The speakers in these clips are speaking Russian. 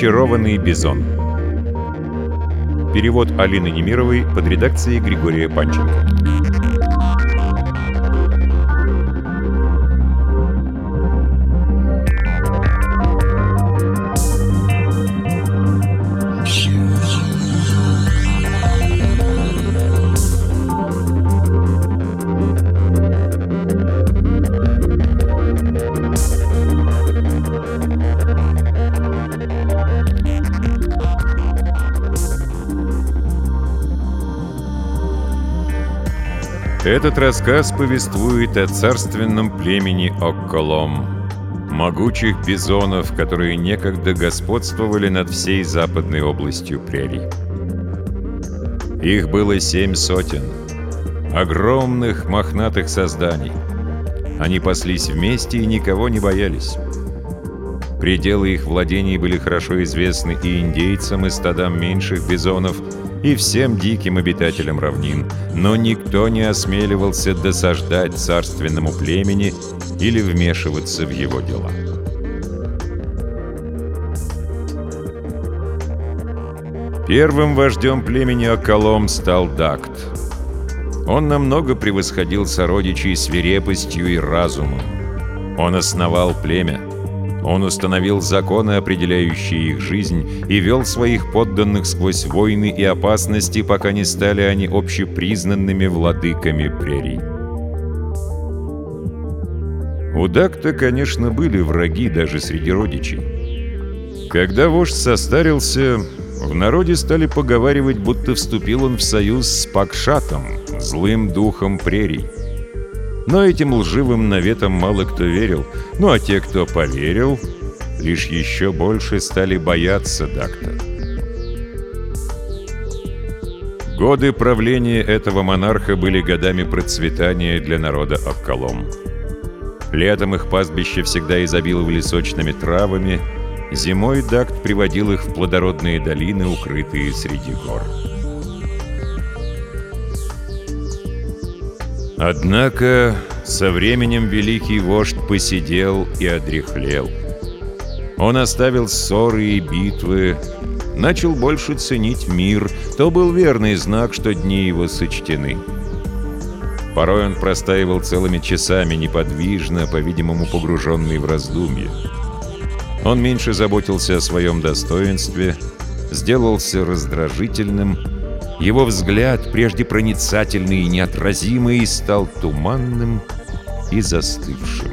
Зачарованный бизон Перевод Алины Немировой под редакцией Григория Панченко Этот рассказ повествует о царственном племени Окколом, могучих бизонов, которые некогда господствовали над всей западной областью прерий. Их было семь сотен, огромных мохнатых созданий. Они паслись вместе и никого не боялись. Пределы их владений были хорошо известны и индейцам, и стадам меньших бизонов – и всем диким обитателям равнин, но никто не осмеливался досаждать царственному племени или вмешиваться в его дела. Первым вождем племени Акалом стал Дакт. Он намного превосходил сородичей свирепостью и разумом. Он основал племя, он установил законы, определяющие их жизнь, и вел своих подданных сквозь войны и опасности, пока не стали они общепризнанными владыками прерий. У Дакта, конечно, были враги даже среди родичей. Когда вождь состарился, в народе стали поговаривать, будто вступил он в союз с Пакшатом, злым духом прерий. Но этим лживым наветам мало кто верил. Ну а те, кто поверил, лишь еще больше стали бояться Дакта. Годы правления этого монарха были годами процветания для народа Акколом. Летом их пастбища всегда изобиловали сочными травами, зимой Дакт приводил их в плодородные долины, укрытые среди гор. Однако со временем великий вождь посидел и одряхлел. Он оставил ссоры и битвы, начал больше ценить мир. То был верный знак, что дни его сочтены. Порой он простаивал целыми часами неподвижно, по-видимому погруженный в раздумье. Он меньше заботился о своем достоинстве, сделался раздражительным, его взгляд, прежде проницательный и неотразимый, стал туманным и застывшим.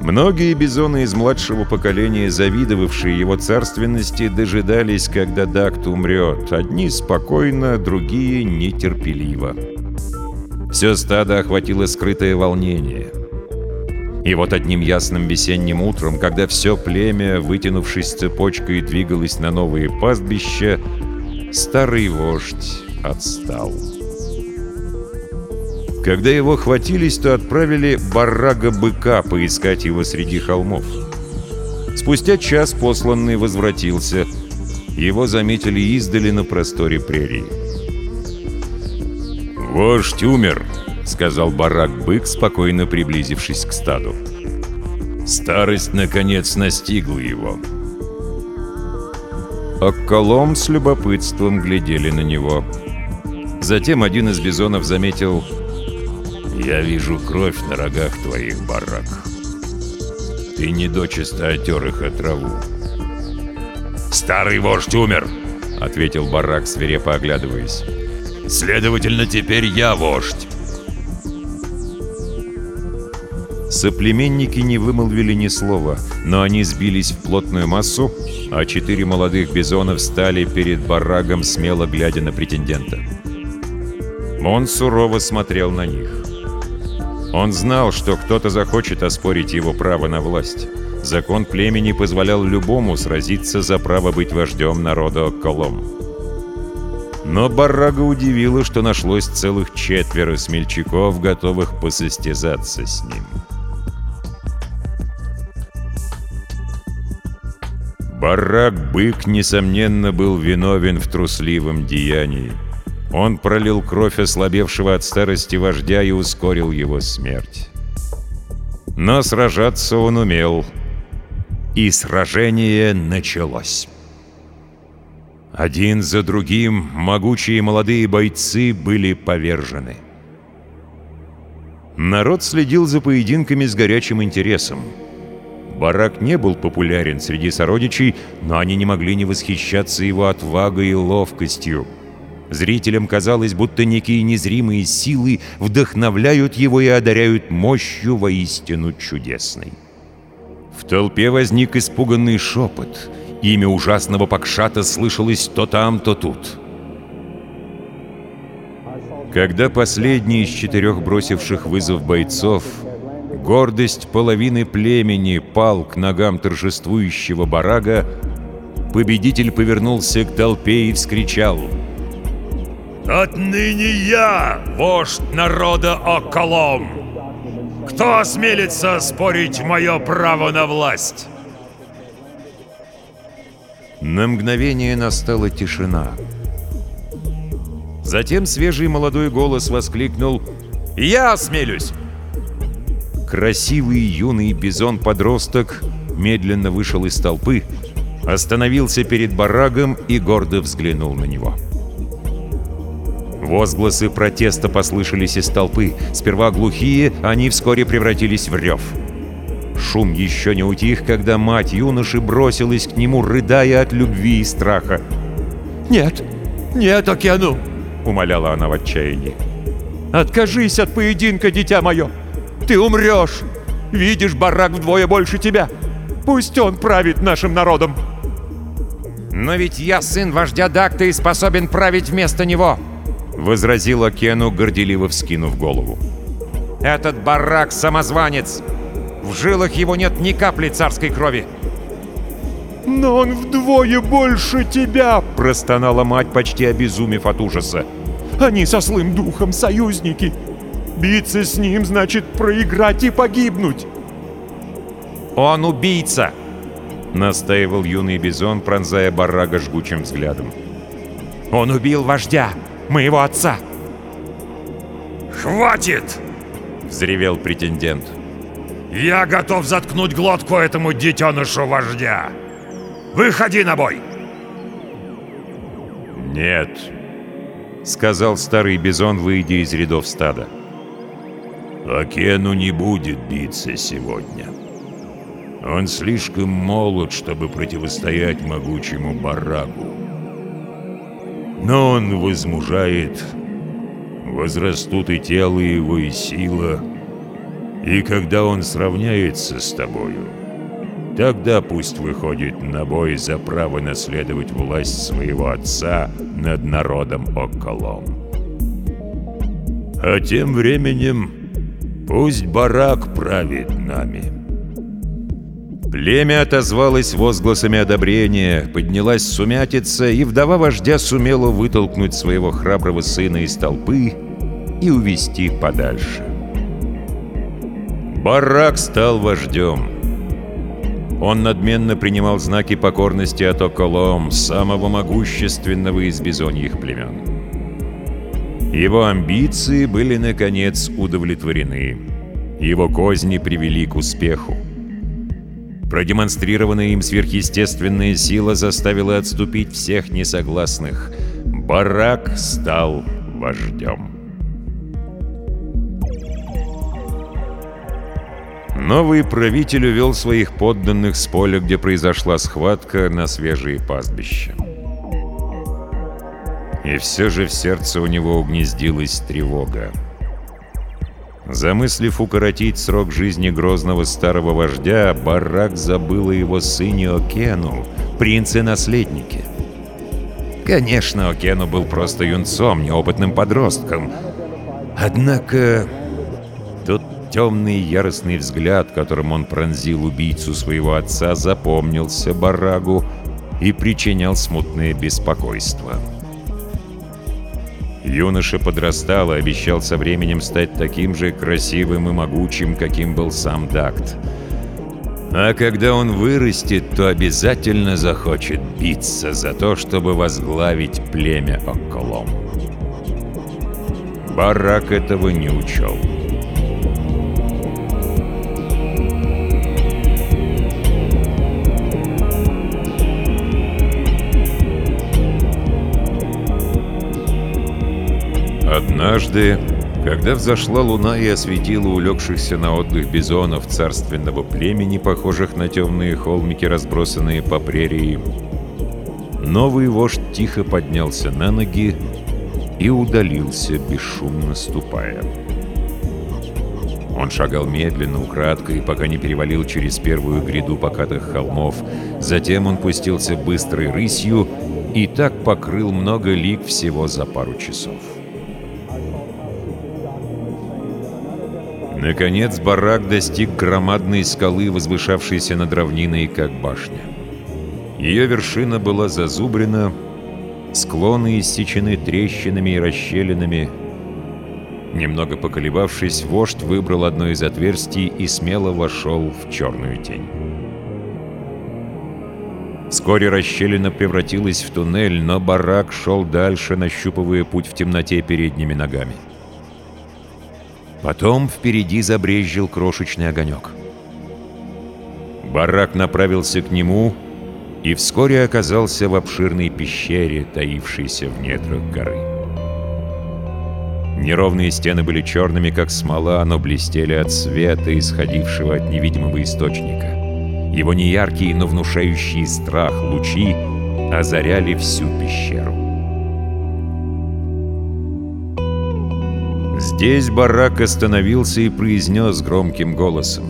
Многие бизоны из младшего поколения, завидовавшие его царственности, дожидались, когда Дакт умрет. Одни спокойно, другие нетерпеливо. Все стадо охватило скрытое волнение — и вот одним ясным весенним утром, когда все племя, вытянувшись цепочкой, двигалось на новые пастбища, старый вождь отстал. Когда его хватились, то отправили барага-быка поискать его среди холмов. Спустя час посланный возвратился. Его заметили издали на просторе прерии. «Вождь умер», — сказал барак-бык, спокойно приблизившись к стаду. Старость, наконец, настигла его. Окколом с любопытством глядели на него. Затем один из бизонов заметил «Я вижу кровь на рогах твоих, барак. Ты недочисто отер их от траву». «Старый вождь умер!» — ответил барак, свирепо оглядываясь. «Следовательно, теперь я вождь. Соплеменники не вымолвили ни слова, но они сбились в плотную массу, а четыре молодых бизона встали перед барагом, смело глядя на претендента. Он сурово смотрел на них. Он знал, что кто-то захочет оспорить его право на власть. Закон племени позволял любому сразиться за право быть вождем народа Колом. Но Баррага удивило, что нашлось целых четверо смельчаков, готовых посостязаться с ним. Барак-бык, несомненно, был виновен в трусливом деянии. Он пролил кровь ослабевшего от старости вождя и ускорил его смерть. Но сражаться он умел. И сражение началось. Один за другим могучие молодые бойцы были повержены. Народ следил за поединками с горячим интересом. Барак не был популярен среди сородичей, но они не могли не восхищаться его отвагой и ловкостью. Зрителям казалось, будто некие незримые силы вдохновляют его и одаряют мощью воистину чудесной. В толпе возник испуганный шепот. Имя ужасного Пакшата слышалось то там, то тут. Когда последний из четырех бросивших вызов бойцов, гордость половины племени пал к ногам торжествующего барага, победитель повернулся к толпе и вскричал «Отныне я, вождь народа Околом! Кто осмелится спорить мое право на власть?» На мгновение настала тишина. Затем свежий молодой голос воскликнул «Я осмелюсь!» Красивый юный бизон-подросток медленно вышел из толпы, остановился перед барагом и гордо взглянул на него. Возгласы протеста послышались из толпы. Сперва глухие, они вскоре превратились в рев. Шум еще не утих, когда мать юноши бросилась к нему, рыдая от любви и страха. «Нет! Нет, Океану!» — умоляла она в отчаянии. «Откажись от поединка, дитя мое! Ты умрешь! Видишь, барак вдвое больше тебя! Пусть он правит нашим народом!» «Но ведь я сын вождя Дакта и способен править вместо него!» — возразила Кену, горделиво вскинув голову. «Этот барак — самозванец! В жилах его нет ни капли царской крови!» «Но он вдвое больше тебя!» — простонала мать, почти обезумев от ужаса. «Они со злым духом союзники! Биться с ним значит проиграть и погибнуть!» «Он убийца!» — настаивал юный бизон, пронзая барага жгучим взглядом. «Он убил вождя, моего отца!» «Хватит!» — взревел претендент. «Я готов заткнуть глотку этому детенышу вождя!» Выходи на бой!» «Нет», — сказал старый бизон, выйдя из рядов стада. «Акену не будет биться сегодня. Он слишком молод, чтобы противостоять могучему барагу. Но он возмужает, возрастут и тело его, и сила, и когда он сравняется с тобою, Тогда пусть выходит на бой за право наследовать власть своего отца над народом Околом. А тем временем пусть барак правит нами. Племя отозвалось возгласами одобрения, поднялась сумятица, и вдова вождя сумела вытолкнуть своего храброго сына из толпы и увести подальше. Барак стал вождем. Он надменно принимал знаки покорности от Околом, самого могущественного из бизоньих племен. Его амбиции были, наконец, удовлетворены. Его козни привели к успеху. Продемонстрированная им сверхъестественная сила заставила отступить всех несогласных. Барак стал вождем. Новый правитель увел своих подданных с поля, где произошла схватка, на свежие пастбища. И все же в сердце у него угнездилась тревога. Замыслив укоротить срок жизни грозного старого вождя, Барак забыл о его сыне Окену, принце-наследнике. Конечно, Окену был просто юнцом, неопытным подростком. Однако тот темный яростный взгляд, которым он пронзил убийцу своего отца, запомнился Барагу и причинял смутное беспокойство. Юноша подрастал и обещал со временем стать таким же красивым и могучим, каким был сам Дакт. А когда он вырастет, то обязательно захочет биться за то, чтобы возглавить племя Околом. Барак этого не учел. Однажды, когда взошла луна и осветила улегшихся на отдых бизонов царственного племени, похожих на темные холмики, разбросанные по прерии, новый вождь тихо поднялся на ноги и удалился, бесшумно ступая. Он шагал медленно, украдкой, пока не перевалил через первую гряду покатых холмов. Затем он пустился быстрой рысью и так покрыл много лиг всего за пару часов. Наконец барак достиг громадной скалы, возвышавшейся над равниной, как башня. Ее вершина была зазубрена, склоны иссечены трещинами и расщелинами, Немного поколебавшись, вождь выбрал одно из отверстий и смело вошел в черную тень. Вскоре расщелина превратилась в туннель, но барак шел дальше, нащупывая путь в темноте передними ногами. Потом впереди забрезжил крошечный огонек. Барак направился к нему и вскоре оказался в обширной пещере, таившейся в недрах горы. Неровные стены были черными, как смола, но блестели от света, исходившего от невидимого источника. Его неяркие, но внушающие страх лучи озаряли всю пещеру. Здесь барак остановился и произнес громким голосом.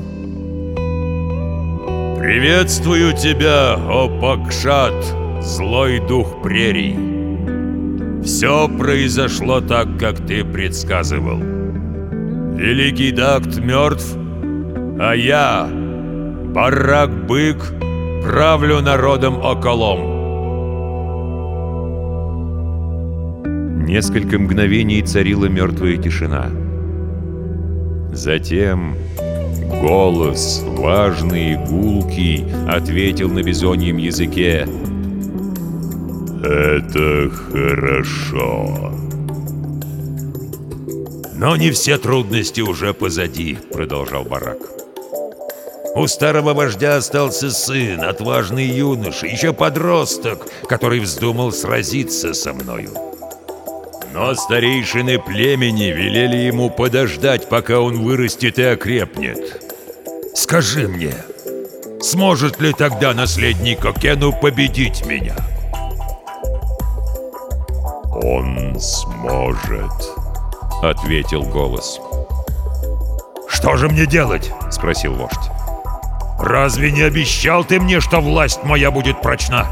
«Приветствую тебя, о Пакшат, злой дух прерий!» Все произошло так, как ты предсказывал. Великий Дакт мертв, а я, Барак-бык, правлю народом околом. Несколько мгновений царила мертвая тишина. Затем голос, важный и гулкий, ответил на бизоньем языке — это хорошо. Но не все трудности уже позади, продолжал Барак. У старого вождя остался сын, отважный юноша, еще подросток, который вздумал сразиться со мною. Но старейшины племени велели ему подождать, пока он вырастет и окрепнет. Скажи мне, сможет ли тогда наследник Окену победить меня?» «Он сможет», — ответил голос. «Что же мне делать?» — спросил вождь. «Разве не обещал ты мне, что власть моя будет прочна?»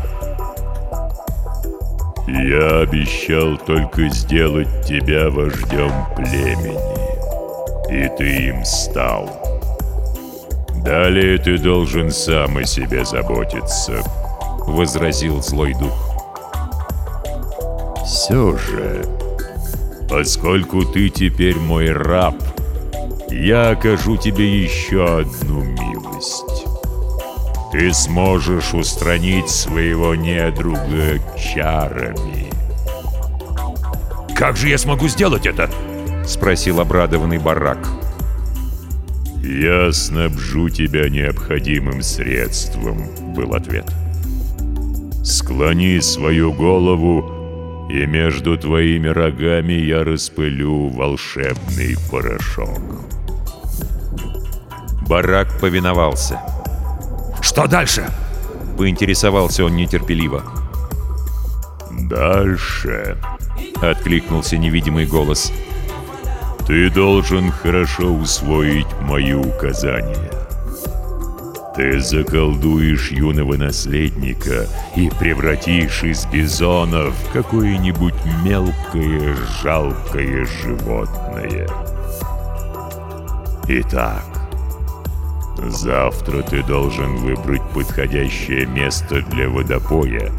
«Я обещал только сделать тебя вождем племени, и ты им стал. Далее ты должен сам о себе заботиться», — возразил злой дух. Все же, поскольку ты теперь мой раб, я окажу тебе еще одну милость. Ты сможешь устранить своего недруга чарами. «Как же я смогу сделать это?» — спросил обрадованный барак. «Я снабжу тебя необходимым средством», — был ответ. «Склони свою голову и между твоими рогами я распылю волшебный порошок. Барак повиновался. «Что дальше?» — поинтересовался он нетерпеливо. «Дальше», — откликнулся невидимый голос, — «ты должен хорошо усвоить мои указания. Ты заколдуешь юного наследника и превратишь из бизона в какое-нибудь мелкое, жалкое животное. Итак, завтра ты должен выбрать подходящее место для водопоя,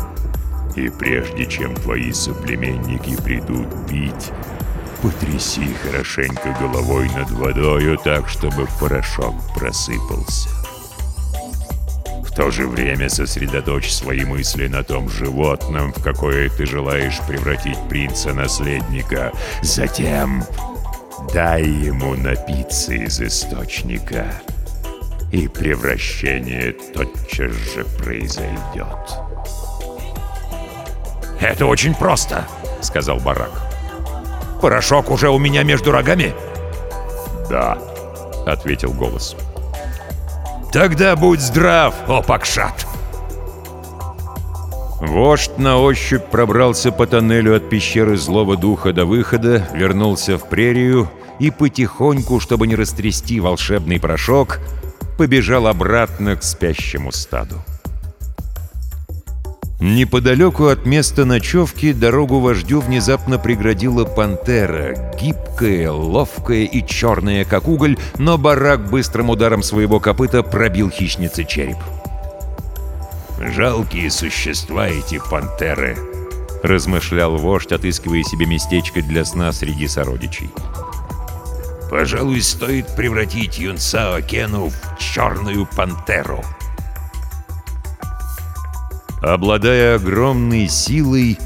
и прежде чем твои соплеменники придут пить, потряси хорошенько головой над водою так, чтобы порошок просыпался. В то же время сосредоточь свои мысли на том животном, в какое ты желаешь превратить принца-наследника. Затем дай ему напиться из источника, и превращение тотчас же произойдет. «Это очень просто», — сказал Барак. Порошок уже у меня между рогами?» «Да», — ответил голос. «Тогда будь здрав, о Пакшат!» Вождь на ощупь пробрался по тоннелю от пещеры злого духа до выхода, вернулся в прерию и потихоньку, чтобы не растрясти волшебный порошок, побежал обратно к спящему стаду. Неподалеку от места ночевки дорогу вождю внезапно преградила пантера, гибкая, ловкая и черная, как уголь, но барак быстрым ударом своего копыта пробил хищнице череп. «Жалкие существа эти пантеры», — размышлял вождь, отыскивая себе местечко для сна среди сородичей. «Пожалуй, стоит превратить юнца Окену в черную пантеру». Обладая огромной силой,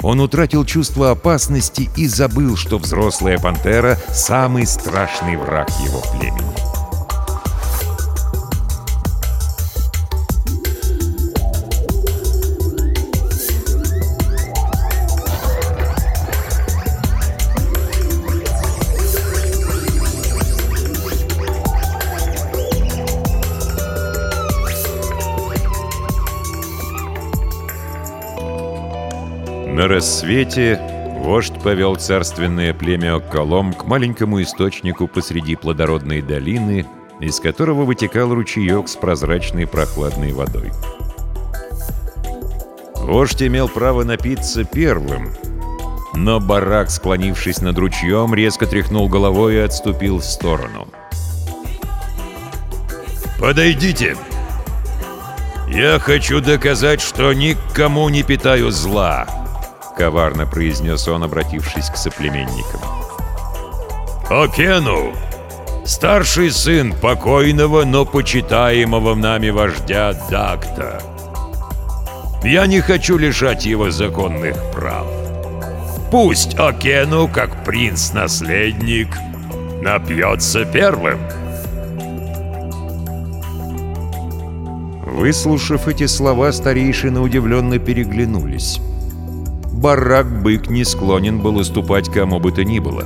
он утратил чувство опасности и забыл, что взрослая пантера — самый страшный враг его племени. Рассвете вождь повел царственное племя Окколом к маленькому источнику посреди плодородной долины, из которого вытекал ручеек с прозрачной прохладной водой. Вождь имел право напиться первым, но барак, склонившись над ручьем, резко тряхнул головой и отступил в сторону. «Подойдите! Я хочу доказать, что никому не питаю зла!» Коварно произнес он, обратившись к соплеменникам. «Окену! Старший сын покойного, но почитаемого нами вождя Дакта. Я не хочу лишать его законных прав. Пусть Окену, как принц-наследник, напьется первым». Выслушав эти слова, старейшины удивленно переглянулись барак-бык не склонен был уступать кому бы то ни было.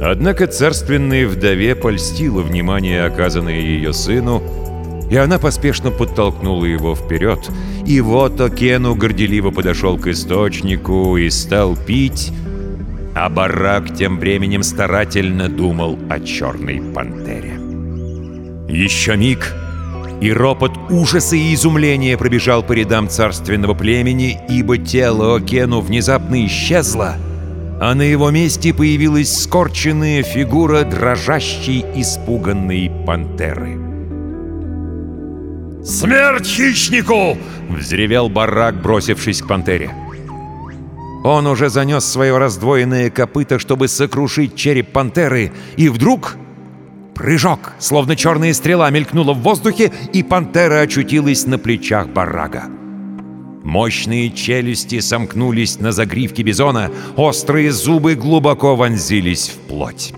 Однако царственной вдове польстило внимание, оказанное ее сыну, и она поспешно подтолкнула его вперед. И вот Окену горделиво подошел к источнику и стал пить, а барак тем временем старательно думал о черной пантере. Еще миг — и ропот ужаса и изумления пробежал по рядам царственного племени, ибо тело Окену внезапно исчезло, а на его месте появилась скорченная фигура дрожащей, испуганной пантеры. «Смерть хищнику!» — взревел барак, бросившись к пантере. Он уже занес свое раздвоенное копыто, чтобы сокрушить череп пантеры, и вдруг Прыжок, словно черная стрела, мелькнула в воздухе, и пантера очутилась на плечах барага. Мощные челюсти сомкнулись на загривке бизона, острые зубы глубоко вонзились в плоть.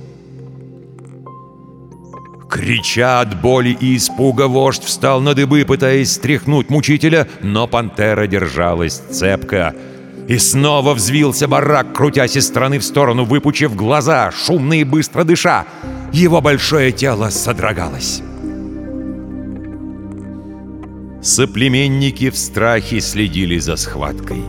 Крича от боли и испуга, вождь встал на дыбы, пытаясь стряхнуть мучителя, но пантера держалась цепко — и снова взвился барак, крутясь из стороны в сторону, выпучив глаза, шумно и быстро дыша. Его большое тело содрогалось. Соплеменники в страхе следили за схваткой.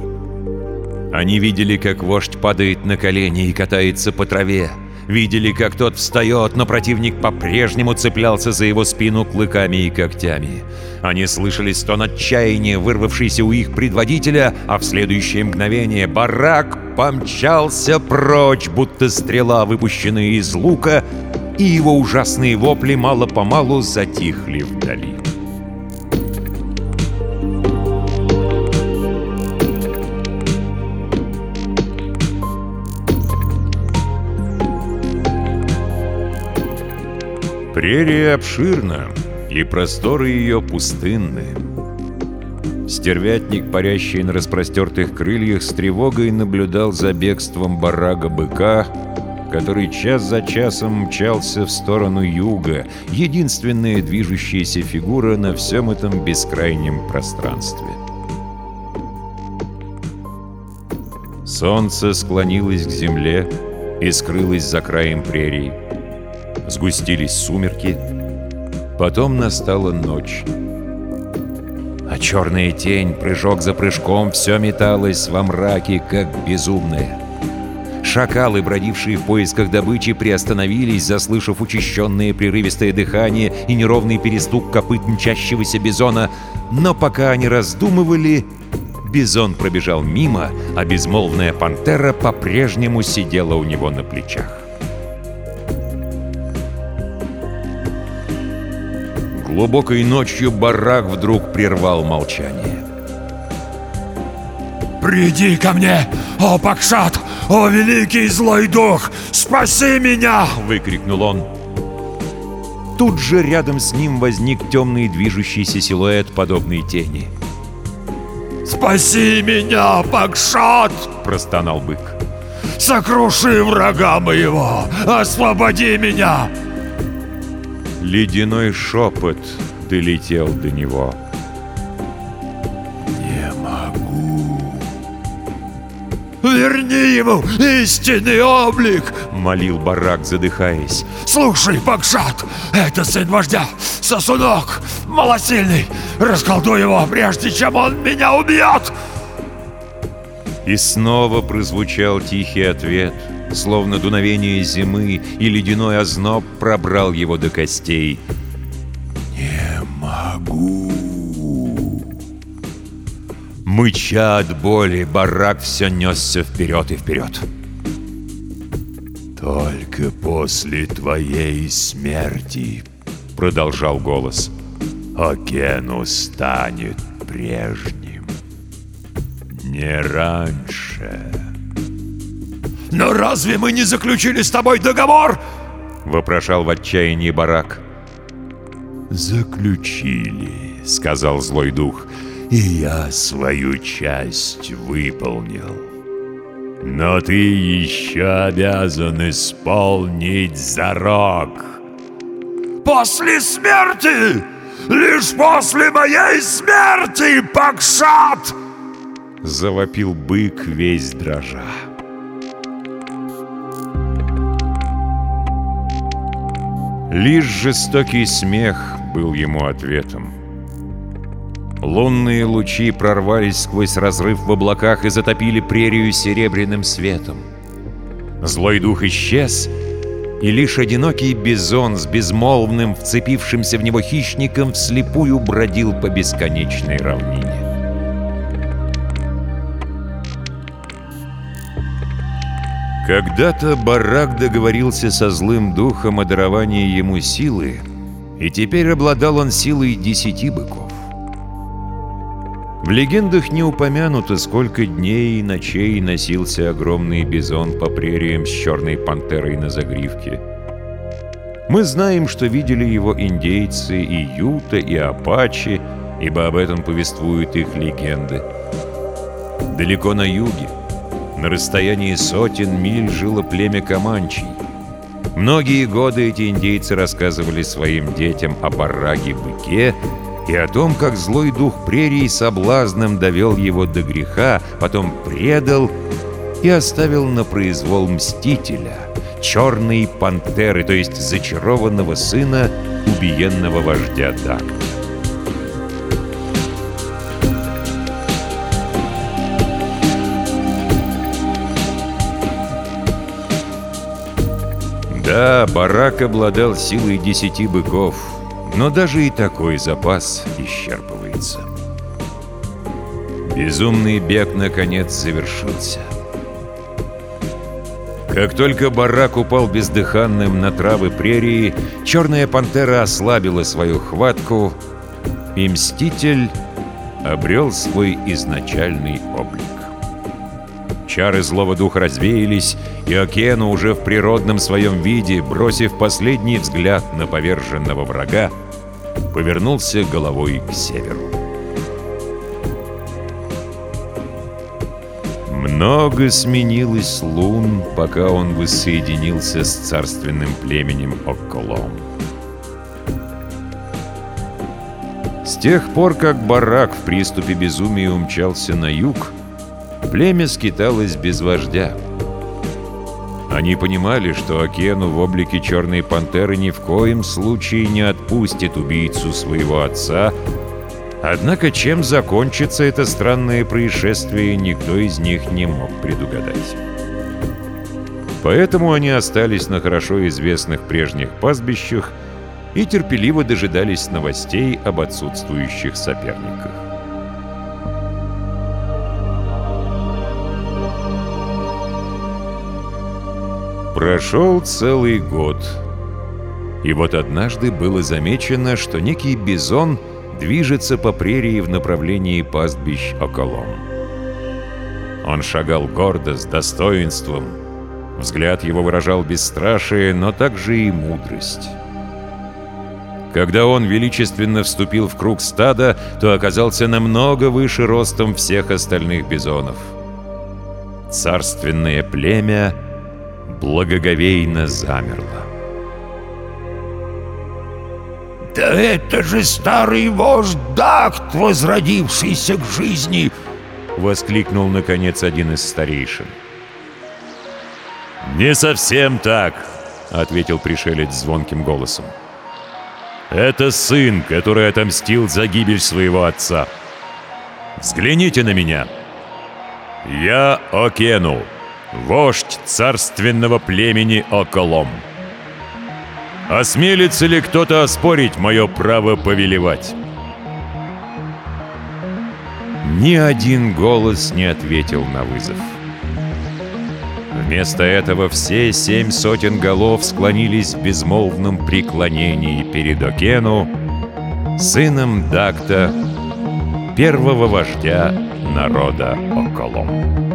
Они видели, как вождь падает на колени и катается по траве, Видели, как тот встает, но противник по-прежнему цеплялся за его спину клыками и когтями. Они слышали стон отчаяния, вырвавшийся у их предводителя, а в следующее мгновение барак помчался прочь, будто стрела, выпущенная из лука, и его ужасные вопли мало-помалу затихли вдали. Прерия обширна, и просторы ее пустынны. Стервятник, парящий на распростертых крыльях, с тревогой наблюдал за бегством барага-быка, который час за часом мчался в сторону юга, единственная движущаяся фигура на всем этом бескрайнем пространстве. Солнце склонилось к земле и скрылось за краем прерий. Сгустились сумерки, потом настала ночь. А черная тень, прыжок за прыжком, все металось во мраке, как безумная. Шакалы, бродившие в поисках добычи, приостановились, заслышав учащенное прерывистое дыхание и неровный перестук копыт мчащегося бизона. Но пока они раздумывали, бизон пробежал мимо, а безмолвная пантера по-прежнему сидела у него на плечах. Глубокой ночью барак вдруг прервал молчание. «Приди ко мне, о Пакшат, о великий злой дух, спаси меня!» — выкрикнул он. Тут же рядом с ним возник темный движущийся силуэт подобной тени. «Спаси меня, Пакшат!» — простонал бык. «Сокруши врага моего! Освободи меня!» Ледяной шепот долетел до него. «Не «Верни ему истинный облик!» — молил барак, задыхаясь. «Слушай, Бакшат, это сын вождя, сосунок, малосильный. Расколдуй его, прежде чем он меня убьет!» И снова прозвучал тихий ответ — словно дуновение зимы, и ледяной озноб пробрал его до костей. «Не могу!» Мыча от боли, барак все несся вперед и вперед. «Только после твоей смерти», — продолжал голос, — «Окену станет прежним. Не раньше». «Но разве мы не заключили с тобой договор?» — вопрошал в отчаянии барак. «Заключили», — сказал злой дух, — «и я свою часть выполнил. Но ты еще обязан исполнить зарок». «После смерти! Лишь после моей смерти, Пакшат!» Завопил бык весь дрожа. Лишь жестокий смех был ему ответом. Лунные лучи прорвались сквозь разрыв в облаках и затопили прерию серебряным светом. Злой дух исчез, и лишь одинокий бизон с безмолвным, вцепившимся в него хищником, вслепую бродил по бесконечной равнине. Когда-то Барак договорился со злым духом о даровании ему силы, и теперь обладал он силой десяти быков. В легендах не упомянуто, сколько дней и ночей носился огромный бизон по прериям с черной пантерой на загривке. Мы знаем, что видели его индейцы и юта, и апачи, ибо об этом повествуют их легенды. Далеко на юге, на расстоянии сотен миль жило племя Каманчей. Многие годы эти индейцы рассказывали своим детям о бараге-быке и о том, как злой дух прерий соблазном довел его до греха, потом предал и оставил на произвол мстителя, черной пантеры, то есть зачарованного сына убиенного вождя Дакта. Да, барак обладал силой десяти быков, но даже и такой запас исчерпывается. Безумный бег наконец завершился. Как только барак упал бездыханным на травы прерии, черная пантера ослабила свою хватку, и Мститель обрел свой изначальный облик. Чары злого духа развеялись, и Океану уже в природном своем виде, бросив последний взгляд на поверженного врага, повернулся головой к северу. Много сменилось лун, пока он воссоединился с царственным племенем Окколом. С тех пор, как барак в приступе безумия умчался на юг, племя скиталось без вождя. Они понимали, что Акену в облике Черной Пантеры ни в коем случае не отпустит убийцу своего отца, однако чем закончится это странное происшествие, никто из них не мог предугадать. Поэтому они остались на хорошо известных прежних пастбищах и терпеливо дожидались новостей об отсутствующих соперниках. Прошел целый год. И вот однажды было замечено, что некий бизон движется по прерии в направлении пастбищ околом. Он шагал гордо, с достоинством. Взгляд его выражал бесстрашие, но также и мудрость. Когда он величественно вступил в круг стада, то оказался намного выше ростом всех остальных бизонов. Царственное племя благоговейно замерло. «Да это же старый вождь Дакт, возродившийся к жизни!» — воскликнул, наконец, один из старейшин. «Не совсем так», — ответил пришелец звонким голосом. Это сын, который отомстил за гибель своего отца. Взгляните на меня. Я Окену, вождь царственного племени Околом. Осмелится ли кто-то оспорить мое право повелевать? Ни один голос не ответил на вызов. Вместо этого все семь сотен голов склонились в безмолвном преклонении перед Окену, сыном Дакта, первого вождя народа Околом.